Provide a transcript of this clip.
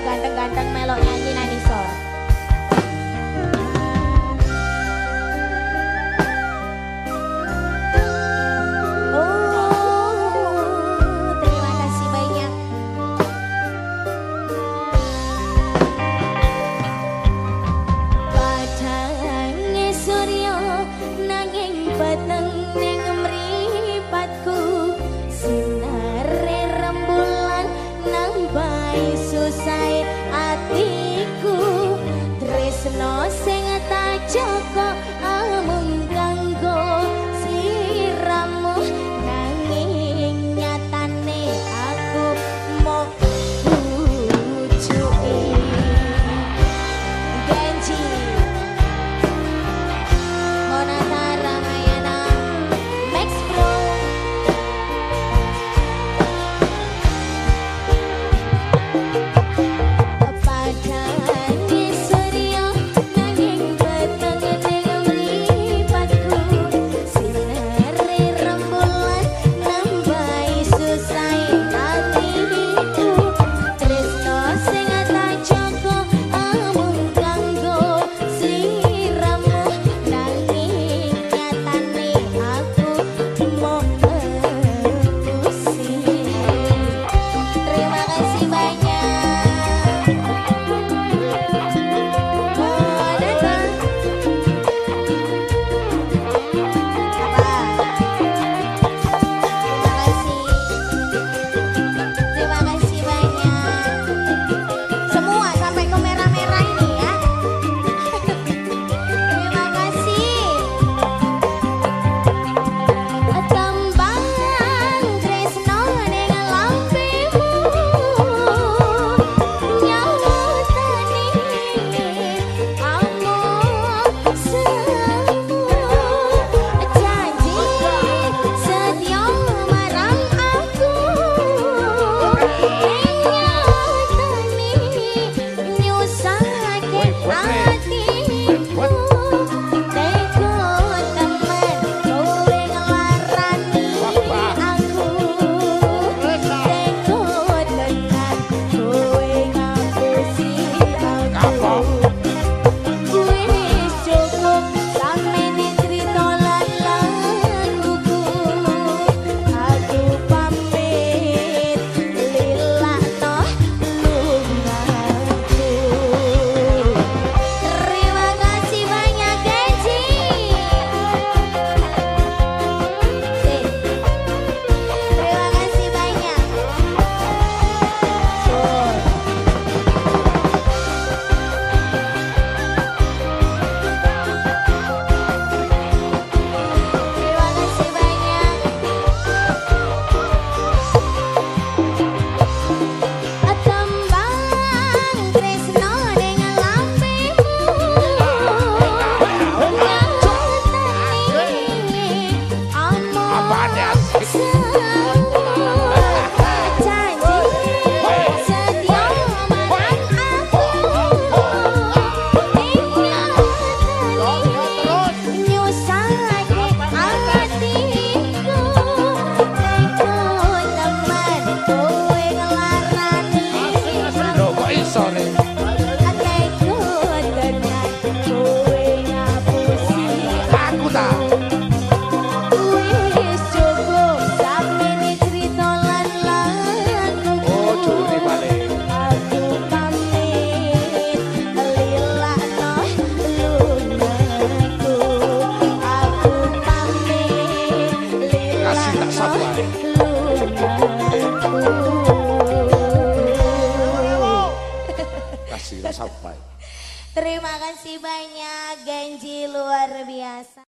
ganteng-ganteng melon. Sampai. Terima kasih banyak Genji luar biasa.